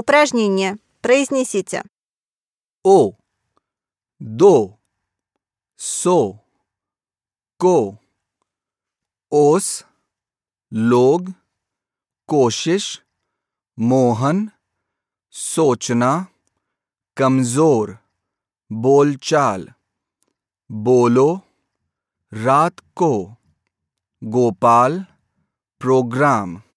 Упражнение. Произнесите. О, до, со, ко, ос, лог, кошиш, Мохан. Сочна. कमजोर болчал. Боло. Ратко Гопал. गोपाल